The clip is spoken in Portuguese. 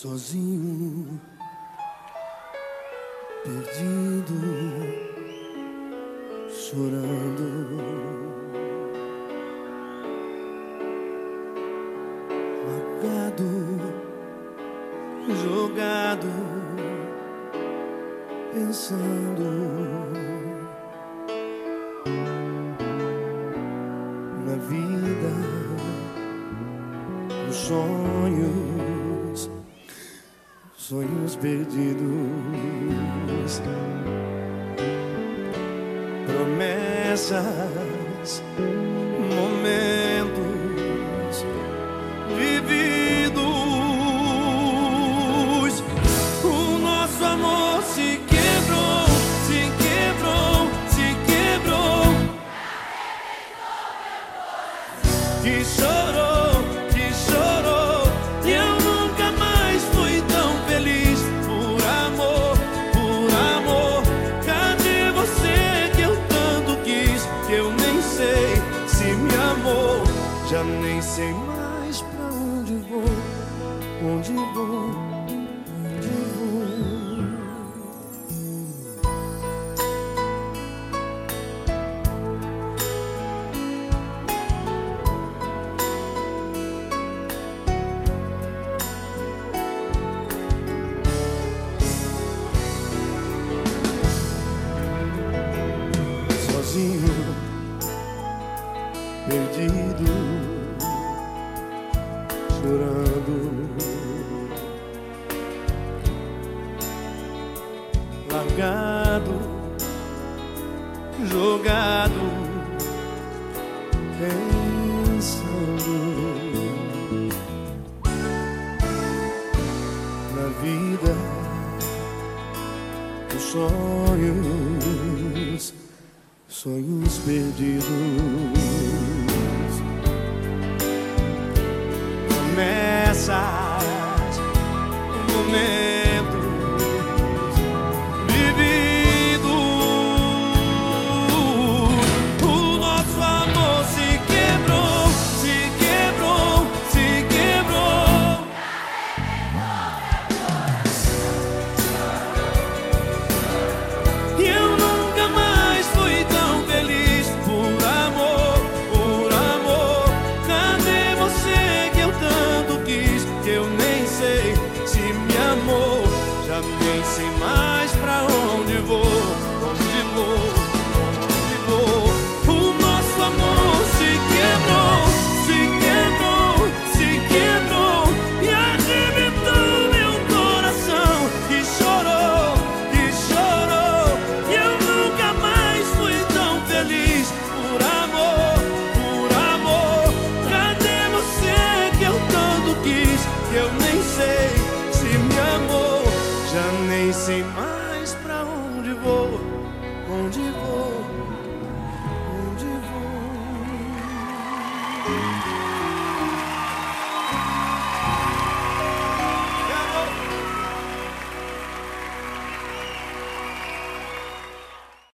sozinho, perdido, chorando. Largado, jogado, pensando na vida, nos sonhos sonhos perdidos, promessas, Já nem sei mais pra onde vou, onde vou, onde vou. sozinho, chorando, largado, jogado, pensando na vida dos sonhos, sonhos perdidos, Já nem sei mais pra onde vou, onde vou, onde vou. O nosso amor se quebrou, se quebrou, se quebrou e arrebentou meu coração e chorou, e chorou. E eu nunca mais fui tão feliz por amor, por amor. Cadê você que eu tanto quis? Eu nem sei jamais c'est mal.